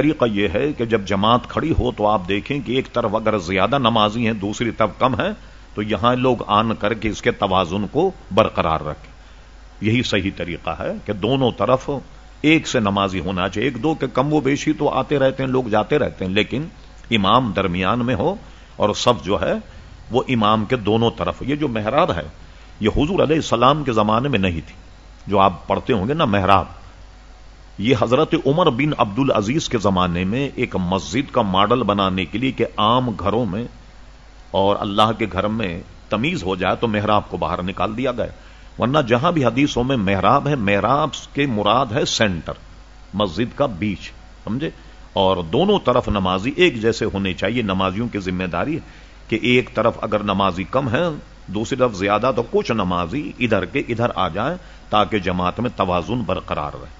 طریقہ یہ ہے کہ جب جماعت کھڑی ہو تو آپ دیکھیں کہ ایک طرف اگر زیادہ نمازی ہیں، دوسری طرف کم ہے تو یہاں لوگ آن کر کے اس کے توازن کو برقرار رکھیں۔ یہی صحیح طریقہ ہے کہ دونوں طرف ایک سے نمازی ہونا چاہیے۔ ایک دو کے کم و بیشی تو آتے رہتے ہیں، لوگ جاتے رہتے ہیں، لیکن امام درمیان میں ہو اور سب جو ہے، وہ امام کے دونوں طرف۔ یہ جو محراب ہے، یہ حضور علیہ السلام کے زمانے میں نہیں تھی۔ جو آپ پڑھتے ہوں گے نا، محراب۔ یہ حضرت عمر بن عبد العزیز کے زمانے میں ایک مسجد کا ماڈل بنانے کے لیے کہ عام گھروں میں اور اللہ کے گھر میں تمیز ہو جائے تو محراب کو باہر نکال دیا گیا۔ ورنہ جہاں بھی حدیثوں میں محراب ہے، محراب کے مراد ہے سینٹر، مسجد کا بیچ، سمجھے؟ اور دونوں طرف نمازی ایک جیسے ہونے چاہیے، نمازیوں کی ذمہ داری کہ ایک طرف اگر نمازی کم ہے دوسری طرف زیادہ تو کچھ نمازی ادھر کے ادھر آ جائیں تاکہ جماعت میں توازن برقرار رہے۔